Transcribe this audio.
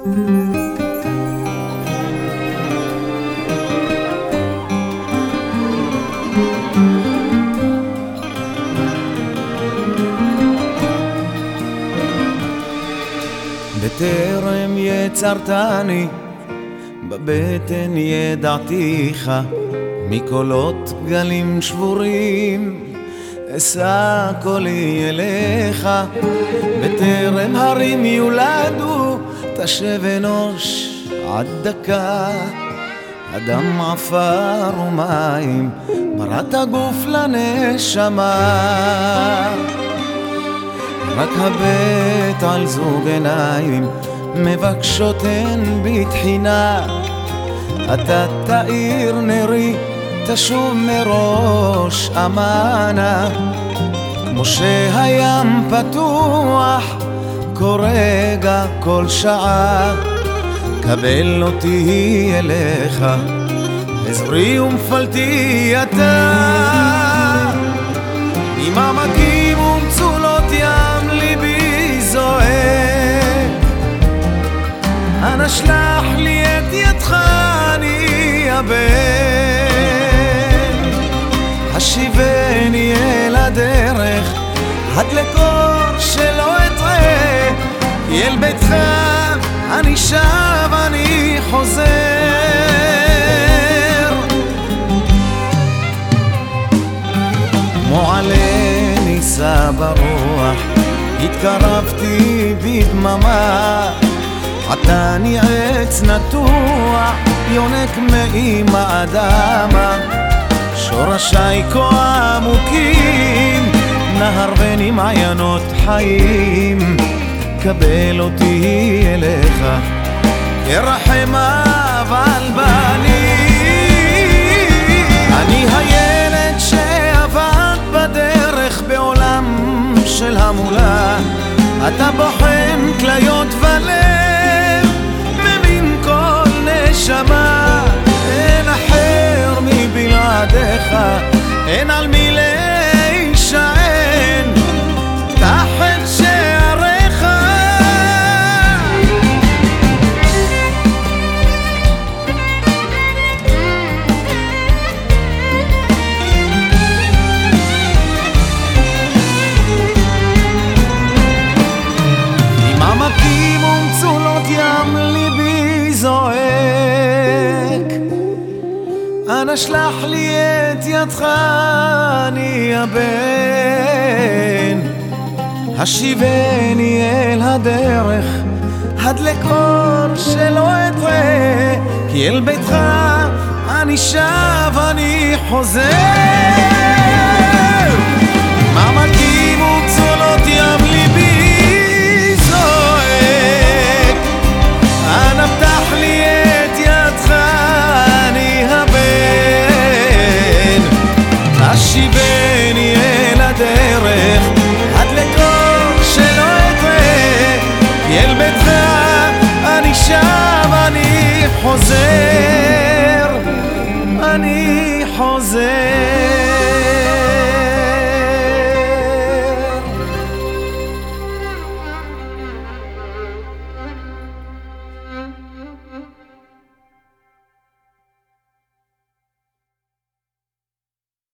בטרם יצרתני, בבטן ידעתיך, מקולות גלים שבורים, אשא קולי אליך, בטרם הרים תשב אנוש עד דקה. אדם עפר ומים, בראת גוף לנשמה. רק הבט על זוג עיניים מבקשות הן בתחינה אתה תאיר נרי תשוב מראש אמנה כמו שהים פתוח כל רגע כל שעה. קבל אותי אליך עזרי ומפלתי אתה. עם עמקים ומצולות ים ליבי זועק. אנא שלח לי את ידך אני הבן השיבני אל הדרך עד לקור שלא אטעה אל ביתך אני שב אני חוזר. כמו עלה נישא ברוח התקרבתי בדממה. עתני עץ נטוע יונק מאימא אדמה שורשיי כה עמוקים נהר בין מעיינות חיים קבל אותי אליך. ירחם אב על בני. אני הילד שעבד בדרך בעולם של המולה. אתה בוחן כליות ולב מבין כל נשמה זועק אנא שלח לי את ידך אני הבן. השיבני אל הדרך עד לקור שלא אטעה כי אל ביתך אני שב אני חוזר José.